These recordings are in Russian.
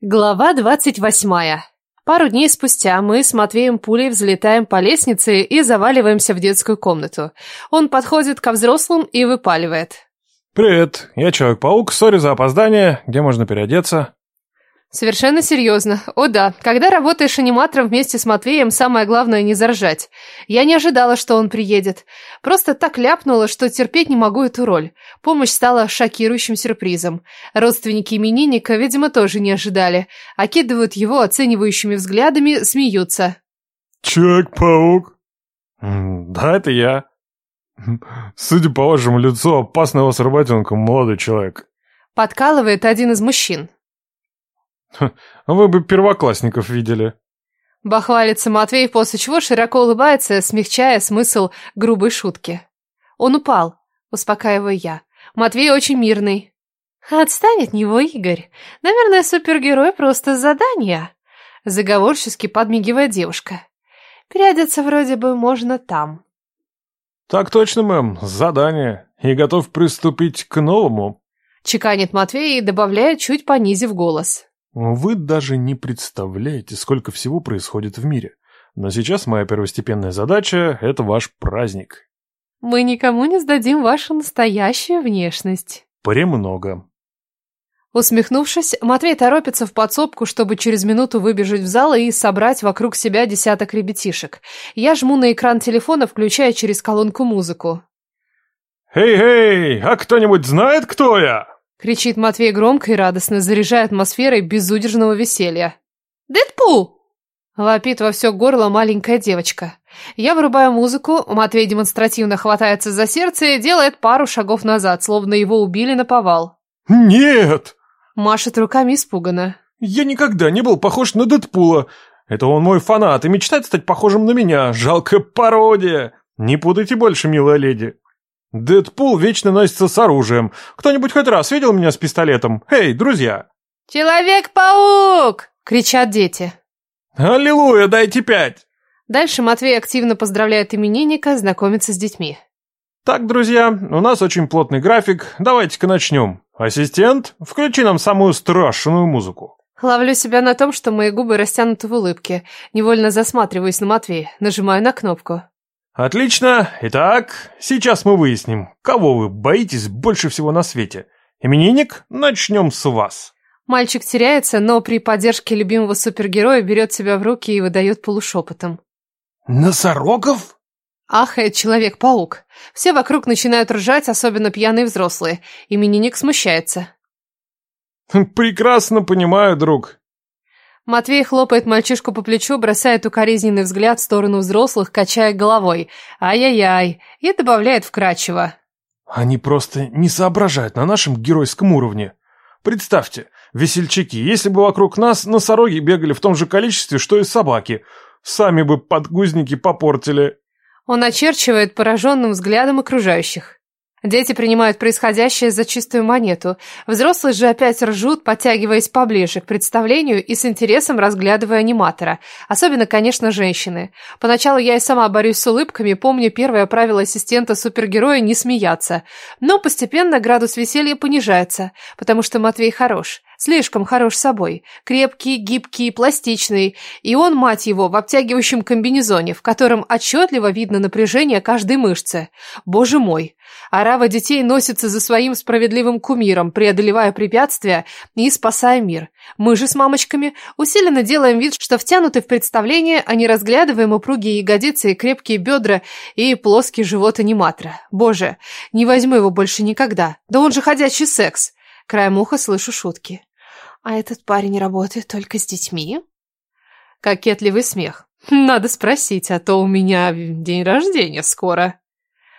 Глава двадцать восьмая. Пару дней спустя мы с Матвеем пулей взлетаем по лестнице и заваливаемся в детскую комнату. Он подходит ко взрослым и выпаливает. «Привет, я Человек-паук, сори за опоздание, где можно переодеться?» Совершенно серьезно. О да, когда работаешь аниматором вместе с Матвеем, самое главное не заржать. Я не ожидала, что он приедет. Просто так ляпнула, что терпеть не могу эту роль. Помощь стала шокирующим сюрпризом. Родственники именинника, видимо, тоже не ожидали. Окидывают его оценивающими взглядами, смеются. «Человек-паук?» «Да, это я. Судя по вашему лицу, опасного с работенком, молодой человек». Подкалывает один из мужчин. Вы бы первоклассников видели. Бахвалится Матвей, после чего широко улыбается, смягчая смысл грубой шутки. Он упал, успокаиваю я. Матвей очень мирный. Отстань от него, Игорь. Наверное, супергерой просто задание. Заговорчески подмигивает девушка. Переодеться вроде бы можно там. Так точно, мэм, задание. И готов приступить к новому. Чеканит Матвей и добавляет, чуть понизив голос. Вы даже не представляете, сколько всего происходит в мире. Но сейчас моя первостепенная задача – это ваш праздник. Мы никому не сдадим вашу настоящую внешность. Премного. Усмехнувшись, Матвей торопится в подсобку, чтобы через минуту выбежать в зал и собрать вокруг себя десяток ребятишек. Я жму на экран телефона, включая через колонку музыку. «Эй-эй, а кто-нибудь знает, кто я?» Кричит Матвей громко и радостно, заряжая атмосферой безудержного веселья. «Дэдпул!» Вопит во все горло маленькая девочка. Я вырубаю музыку, Матвей демонстративно хватается за сердце и делает пару шагов назад, словно его убили на повал. «Нет!» Машет руками испуганно. «Я никогда не был похож на Дэдпула. Это он мой фанат и мечтает стать похожим на меня. Жалкая пародия. Не путайте больше, милая леди». Дэдпул вечно носится с оружием. Кто-нибудь хоть раз видел меня с пистолетом? Эй, друзья!» «Человек-паук!» — кричат дети. «Аллилуйя, дайте пять!» Дальше Матвей активно поздравляет именинника, знакомиться с детьми. «Так, друзья, у нас очень плотный график. Давайте-ка начнем. Ассистент, включи нам самую страшную музыку». Ловлю себя на том, что мои губы растянуты в улыбке. Невольно засматриваюсь на Матвея, нажимаю на кнопку. Отлично. Итак, сейчас мы выясним, кого вы боитесь больше всего на свете. Именинник, начнем с вас. Мальчик теряется, но при поддержке любимого супергероя берет себя в руки и выдает полушепотом. Носорогов? Ахает Человек-паук. Все вокруг начинают ржать, особенно пьяные взрослые. Именинник смущается. Прекрасно понимаю, друг. Матвей хлопает мальчишку по плечу, бросает укоризненный взгляд в сторону взрослых, качая головой. Ай-яй-яй. И добавляет вкрадчиво. Они просто не соображают на нашем геройском уровне. Представьте, весельчаки, если бы вокруг нас носороги бегали в том же количестве, что и собаки, сами бы подгузники попортили. Он очерчивает пораженным взглядом окружающих. Дети принимают происходящее за чистую монету. Взрослые же опять ржут, подтягиваясь поближе к представлению и с интересом разглядывая аниматора. Особенно, конечно, женщины. Поначалу я и сама борюсь с улыбками, помню первое правило ассистента супергероя не смеяться. Но постепенно градус веселья понижается, потому что Матвей хорош. Слишком хорош собой. Крепкий, гибкий, пластичный. И он, мать его, в обтягивающем комбинезоне, в котором отчетливо видно напряжение каждой мышцы. Боже мой. Арава детей носится за своим справедливым кумиром, преодолевая препятствия и спасая мир. Мы же с мамочками усиленно делаем вид, что втянуты в представление, а не разглядываем упругие ягодицы и крепкие бедра и плоский живот аниматора. Боже, не возьму его больше никогда. Да он же ходячий секс. Краем уха слышу шутки. А этот парень работает только с детьми? Кокетливый смех. Надо спросить, а то у меня день рождения скоро.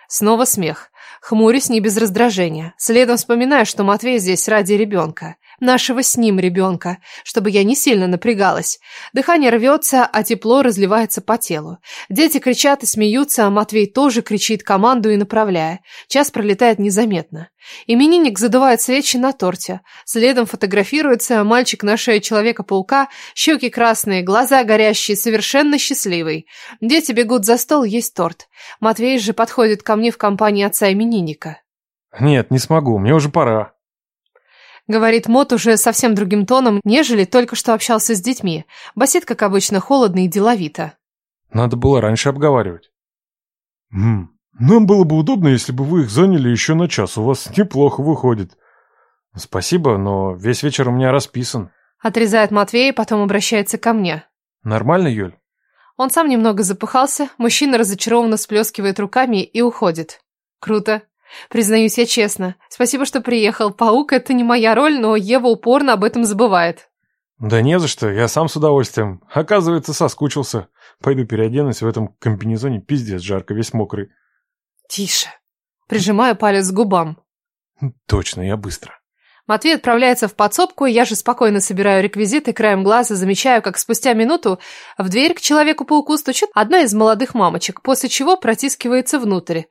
Снова смех. Хмурюсь не без раздражения. Следом вспоминаю, что Матвей здесь ради ребенка нашего с ним ребенка, чтобы я не сильно напрягалась. Дыхание рвется, а тепло разливается по телу. Дети кричат и смеются, а Матвей тоже кричит команду и направляя. Час пролетает незаметно. Именинник задувает свечи на торте. Следом фотографируется мальчик на шее Человека-паука, щеки красные, глаза горящие, совершенно счастливый. Дети бегут за стол есть торт. Матвей же подходит ко мне в компании отца именинника. «Нет, не смогу, мне уже пора». Говорит Мот уже совсем другим тоном, нежели только что общался с детьми. Басит, как обычно, холодно и деловито. Надо было раньше обговаривать. Хм, нам было бы удобно, если бы вы их заняли еще на час. У вас неплохо выходит. Спасибо, но весь вечер у меня расписан. Отрезает Матвей, потом обращается ко мне. Нормально, Юль? Он сам немного запыхался, мужчина разочарованно сплескивает руками и уходит. Круто. Признаюсь я честно. Спасибо, что приехал. Паук — это не моя роль, но Ева упорно об этом забывает. Да не за что, я сам с удовольствием. Оказывается, соскучился. Пойду переоденусь в этом комбинезоне, пиздец, жарко, весь мокрый. Тише. Прижимаю палец к губам. Точно, я быстро. Матвей отправляется в подсобку, я же спокойно собираю реквизиты, краем глаза замечаю, как спустя минуту в дверь к Человеку-пауку стучит одна из молодых мамочек, после чего протискивается внутрь.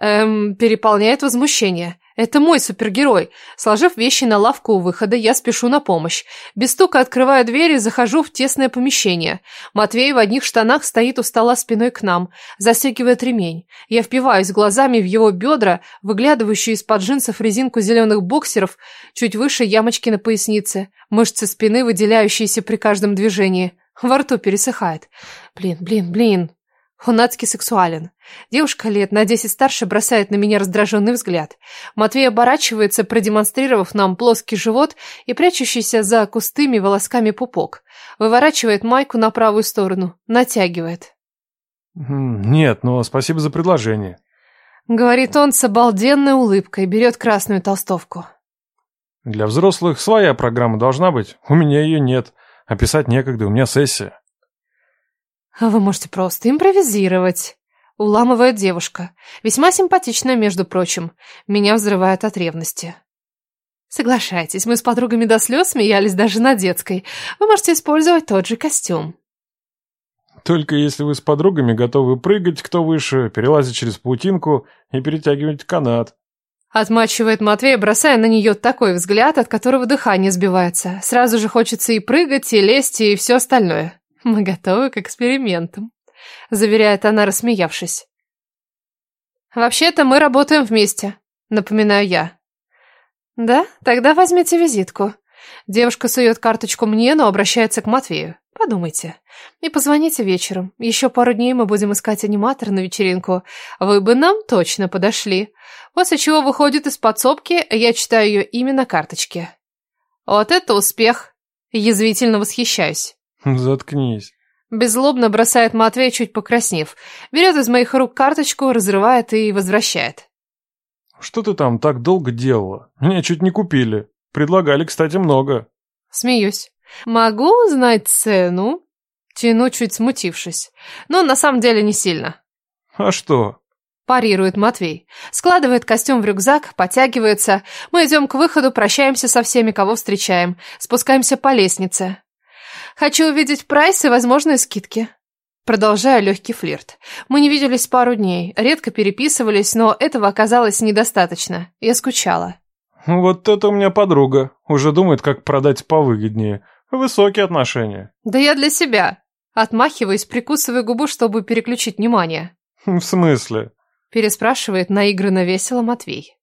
Эм, переполняет возмущение. Это мой супергерой. Сложив вещи на лавку у выхода, я спешу на помощь. Без стука открываю дверь и захожу в тесное помещение. Матвей в одних штанах стоит у стола спиной к нам, застегивает ремень. Я впиваюсь глазами в его бедра, выглядывающую из-под джинсов резинку зеленых боксеров, чуть выше ямочки на пояснице, мышцы спины, выделяющиеся при каждом движении. Во рту пересыхает. Блин, блин, блин. Он адски сексуален. Девушка лет на десять старше бросает на меня раздраженный взгляд. Матвей оборачивается, продемонстрировав нам плоский живот и прячущийся за кустыми волосками пупок. Выворачивает майку на правую сторону, натягивает. «Нет, но спасибо за предложение», — говорит он с обалденной улыбкой, берет красную толстовку. «Для взрослых своя программа должна быть, у меня ее нет, описать некогда, у меня сессия». А вы можете просто импровизировать. Уламывает девушка. Весьма симпатичная, между прочим. Меня взрывает от ревности. Соглашайтесь, мы с подругами до слез смеялись даже на детской. Вы можете использовать тот же костюм. Только если вы с подругами готовы прыгать кто выше, перелазить через паутинку и перетягивать канат. Отмачивает Матвей, бросая на нее такой взгляд, от которого дыхание сбивается. Сразу же хочется и прыгать, и лезть, и все остальное. Мы готовы к экспериментам, заверяет она, рассмеявшись. Вообще-то мы работаем вместе, напоминаю я. Да? Тогда возьмите визитку. Девушка сует карточку мне, но обращается к Матвею. Подумайте. И позвоните вечером. Еще пару дней мы будем искать аниматора на вечеринку. Вы бы нам точно подошли. После чего выходит из подсобки, я читаю ее имя на карточке. Вот это успех. Язвительно восхищаюсь. Заткнись. Беззлобно бросает Матвей, чуть покраснев. Берет из моих рук карточку, разрывает и возвращает. Что ты там так долго делала? Меня чуть не купили. Предлагали, кстати, много. Смеюсь. Могу узнать цену? Тяну, чуть смутившись. Но на самом деле не сильно. А что? Парирует Матвей. Складывает костюм в рюкзак, подтягивается. Мы идем к выходу, прощаемся со всеми, кого встречаем. Спускаемся по лестнице. Хочу увидеть прайс и возможные скидки. Продолжаю легкий флирт. Мы не виделись пару дней, редко переписывались, но этого оказалось недостаточно. Я скучала. Вот это у меня подруга. Уже думает, как продать повыгоднее. Высокие отношения. Да я для себя. Отмахиваюсь, прикусывая губу, чтобы переключить внимание. В смысле? Переспрашивает наигранно весело Матвей.